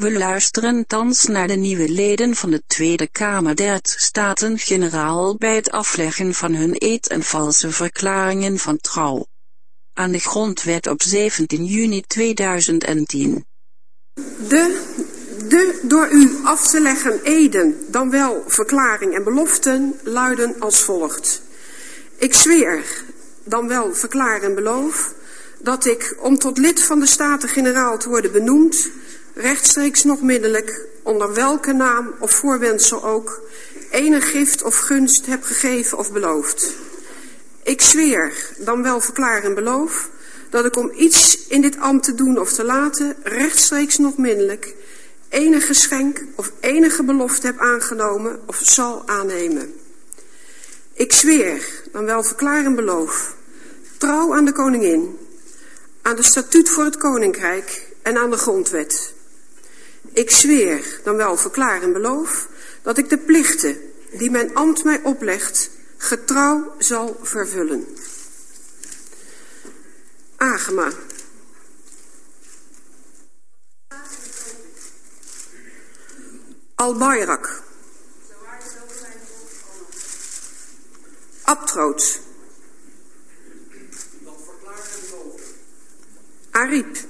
We luisteren thans naar de nieuwe leden van de Tweede Kamer der Staten-Generaal bij het afleggen van hun eed en valse verklaringen van trouw. Aan de grondwet op 17 juni 2010. De, de door u af te leggen eden, dan wel verklaring en beloften, luiden als volgt. Ik zweer, dan wel verklaar en beloof, dat ik, om tot lid van de Staten-Generaal te worden benoemd, rechtstreeks nog middelijk, onder welke naam of voorwendsel ook, enig gift of gunst heb gegeven of beloofd. Ik zweer, dan wel verklaar en beloof, dat ik om iets in dit ambt te doen of te laten, rechtstreeks nog middelijk, enig geschenk of enige belofte heb aangenomen of zal aannemen. Ik zweer, dan wel verklaar en beloof, trouw aan de koningin, aan de statuut voor het koninkrijk en aan de grondwet. Ik zweer, dan wel verklaar en beloof, dat ik de plichten die mijn ambt mij oplegt, getrouw zal vervullen. Agema. Al-Bayrak. Abtroot. Ariep.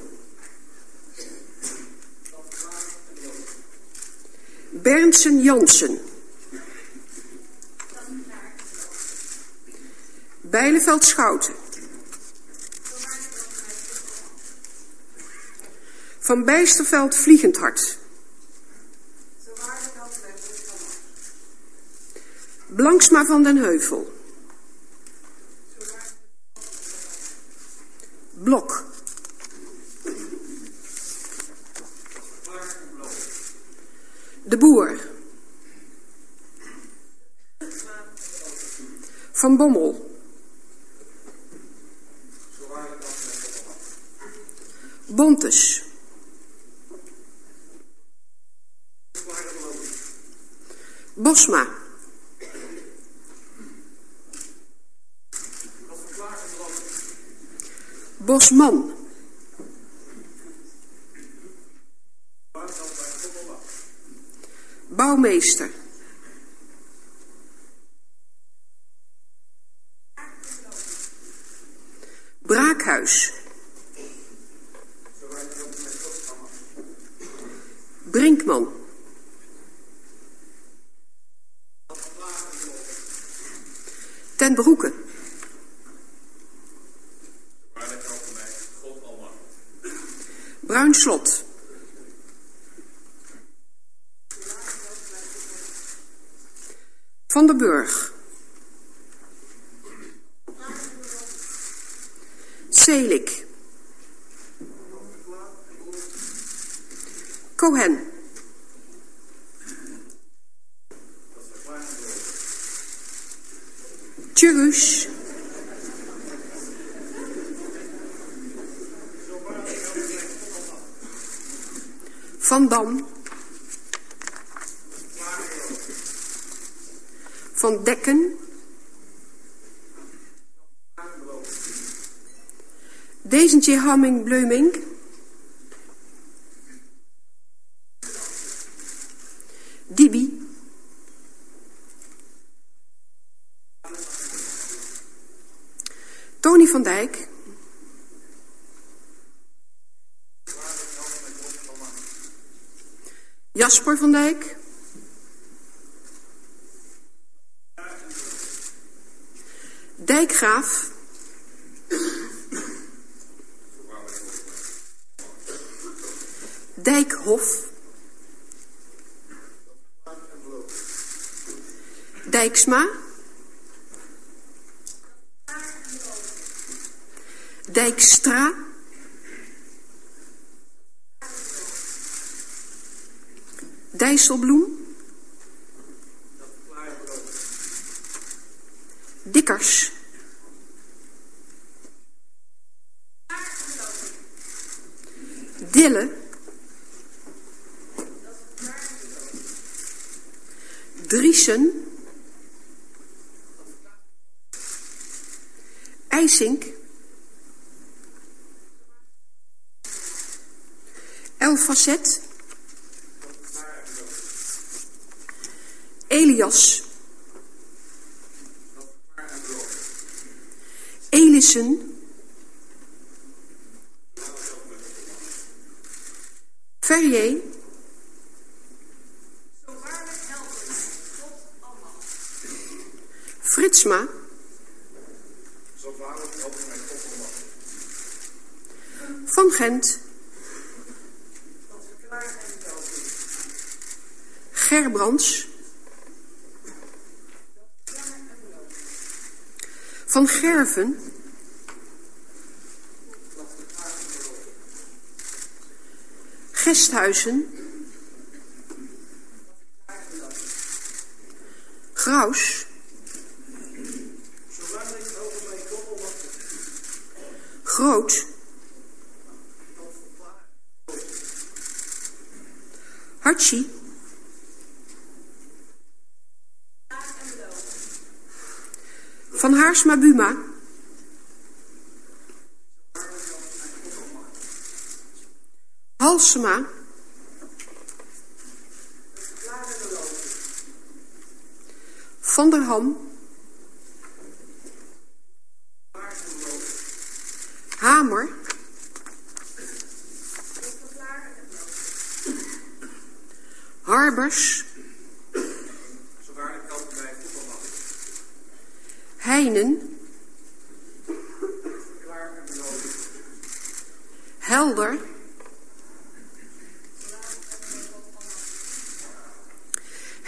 Berndsen Jansen. Bijleveld Schouten. Van Bijsterveld Vliegend Hart. Blanksma van den Heuvel. De Boer. Van Bommel. Bontes. Bosma. Bosman. Bouwmeester. Braakhuis. Brinkman. Ten Broeke. Bruinslot. Van der Burg. Selik. Cohen. Tjurus. Van Dam. Van Dekken. Dezentje Hamming Bleuming. Dibi. Tony van Dijk. Jasper van Dijk. Dijkgraaf. Dijkhof. Dijksma. Dijkstra. Dijsselbloem. Dikkers. Dille. Driesen. IJsink. Elfacet. Elias. Elissen. Verrier. Fritsma. Van Gent. Gerbrands. Van Gerven. Gesthuizen. Graus. Groot. Hartje. Van Haarsma Buma. Halsema. Van der Ham. Hamer. Harbers. Heinen. Helder.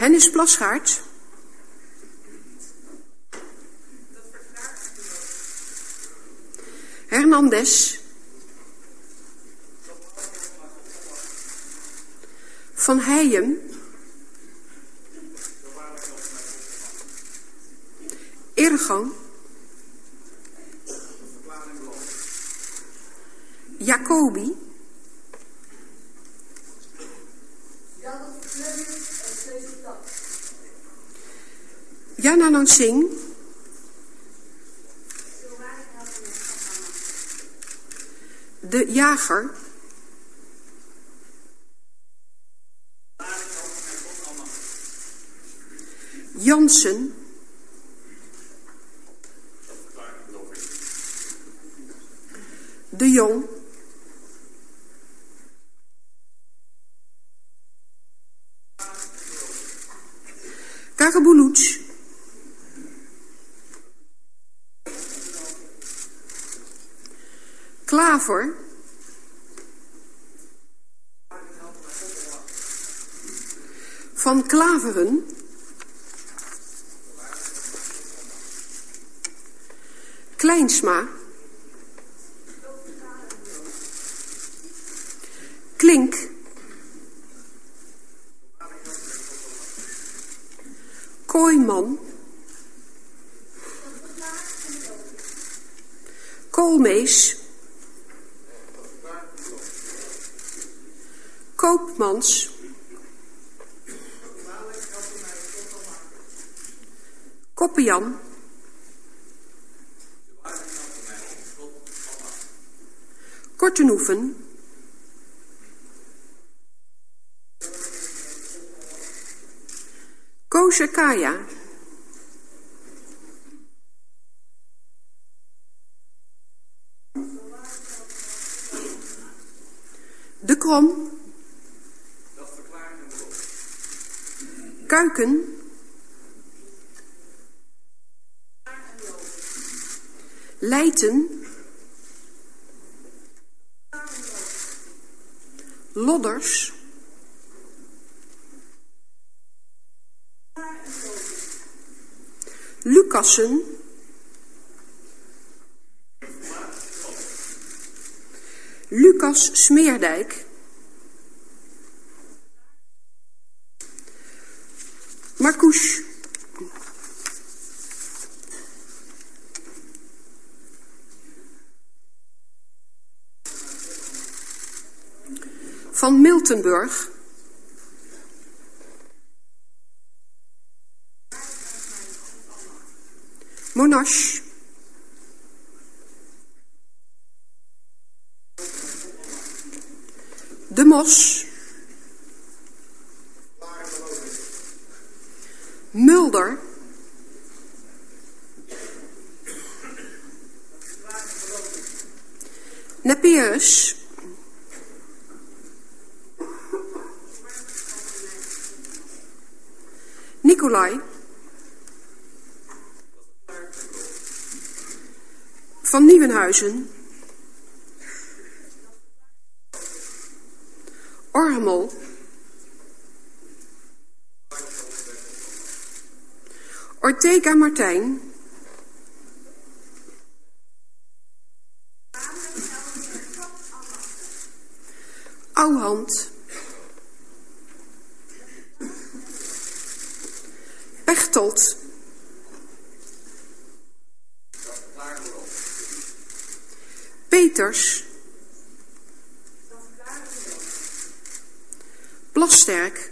Hennis Plasgaard. Hernandez. Van Heijem. Eergang. Jacobi. Jana Singh. De jager. Jansen. De Jong. Karabuluc. Klaver. Van Klaveren. Kleinsma. Klink. Kooiman. Koolmees. Koopmans. Koppenjan. Kortenhoeven. Koosje Kaya. De Krom. Kuiken. Leiden. Lodders. Lucassen. Lucas Smeerdijk. Bush. Van Miltenburg. Monash. De Mos. Mulder. Nepierus. Nicolai. Van Nieuwenhuizen. Ormel. Ortega Martijn. Ouwhand. Pechtold. Peters. Plasterk.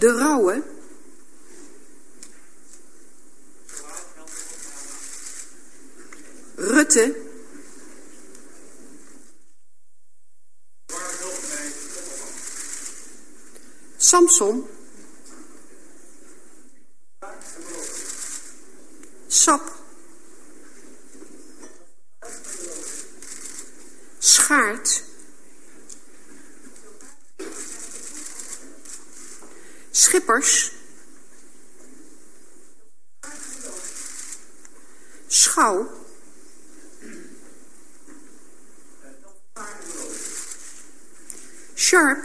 De Rauwe. Rutte. Samson. Sap. Schaart. Schippers. Schouw. Sharp.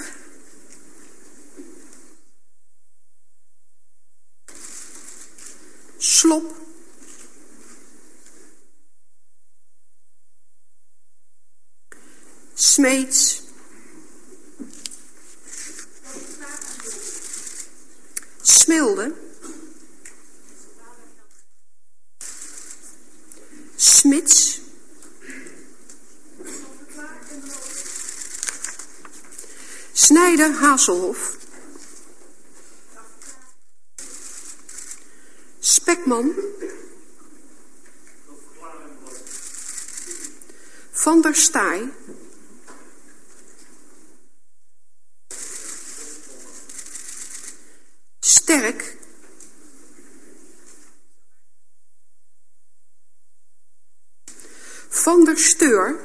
Slop. Smeets. Smilde. Smits. Snijder Hazelhof. Spekman. Van der Staaij. Sterk. Van der Steur.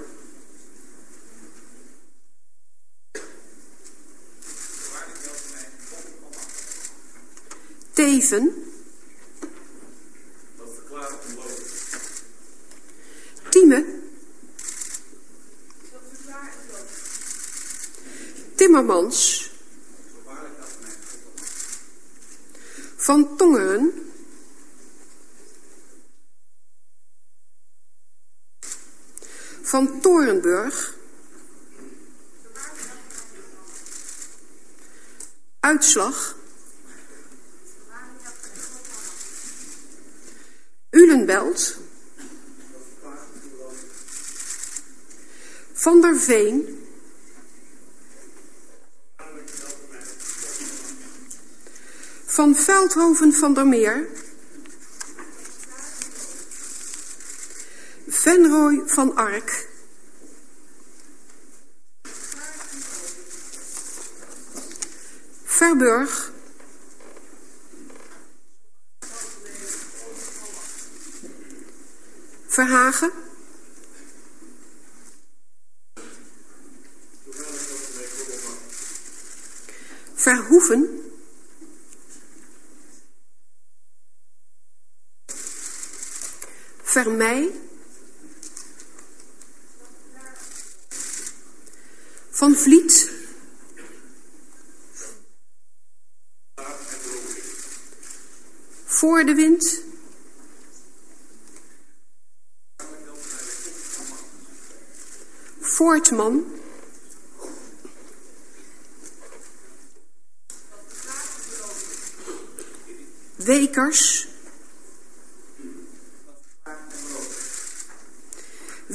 Teven. Tieme. Timmermans. Van Tongeren. Van Torenburg. Uitslag. Ulenbelt. Van der Veen. Van Veldhoven van der Meer. Venrooy van Ark. Verburg. Verhagen. Verhoeven. Vermeij. Van Vliet. Voor de wind. Voortman. Wekers.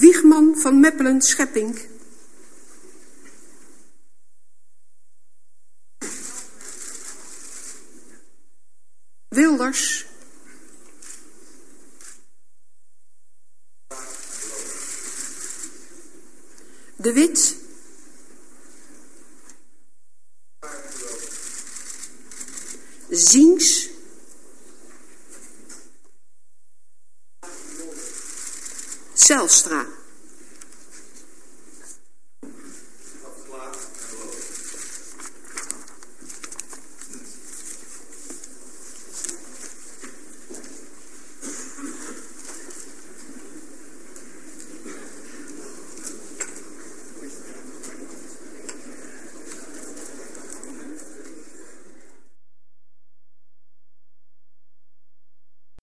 Wiegman van Meppelen Schepping. Zelstra.